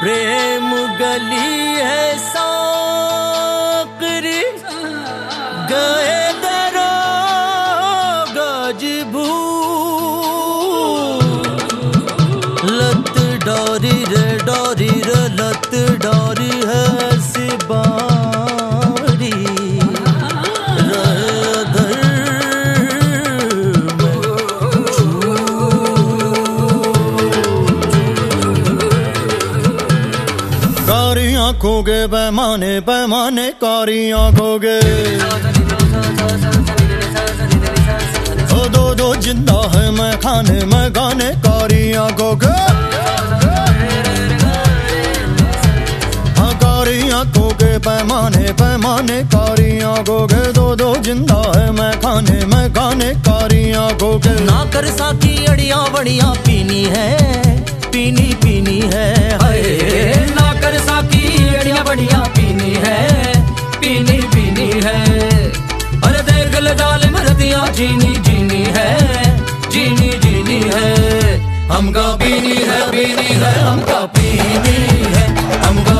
प्रेम गली है साकरी। गए दरो गजबू लत डोरी रे डोरी रे लत डोरी। आँखों के पैमाने पैमाने कारी आँखों के दो दो ज़िंदा है मैं खाने, मैं गाने कारी आँखों के आँखों के पैमाने पैमाने कारी आँखों के दो दो ज़िंदा है मैं खाने, मैं गाने कारी आँखों के ना कर साकी अड़िया बड़िया पीनी है, पीनी पीनी है, हाय। अड़िया बढ़िया पीनी है, पीनी पीनी है। अरे देख ले जाल मरदिया, जीनी जीनी है, जीनी जीनी है। हमका पीनी है पीनी है, हमका पीनी है, हमका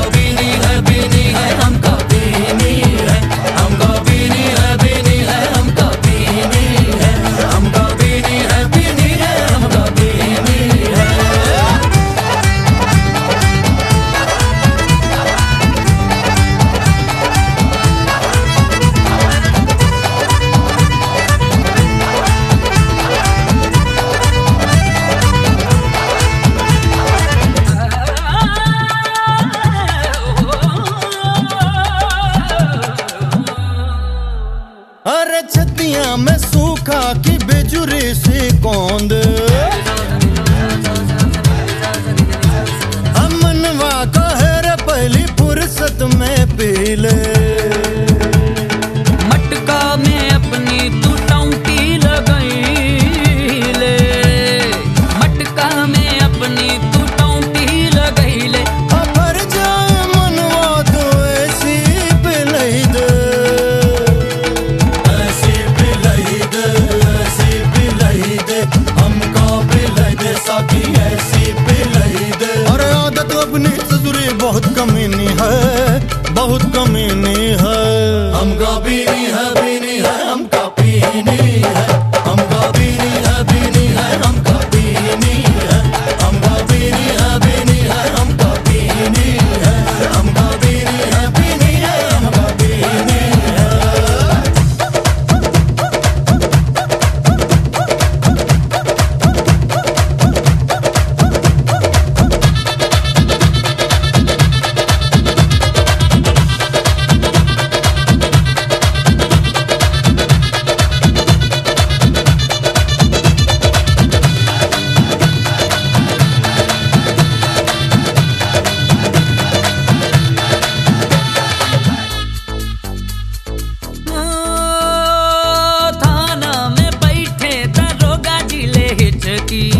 सूखा की बेजुरी से कौंद। आदत अपनी ससुरी बहुत कमीनी है बहुत कमीनी हिचकी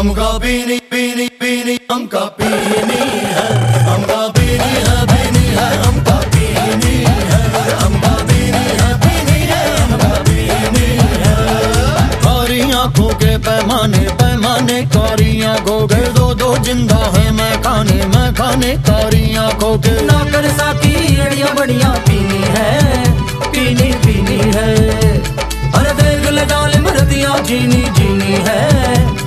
हमका पीनी पीनी पीनी हमका पीनी है। हमका पीनी है पीनी है हमका पीनी है। हमका पीनी है पीनी है हमका पीनी है। कारी आँखों के पैमाने पैमाने कारी आँखों के दो दो ज़िंदा है मैं खाने मैं खाने कारी आँखों के नौकर साकी अड़िया बढ़िया पीनी है। पीनी पीनी है। अरे देख ले जाल मरदिया जीनी जीनी है।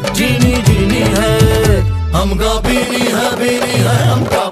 हमका बीनी है बीनी है हमका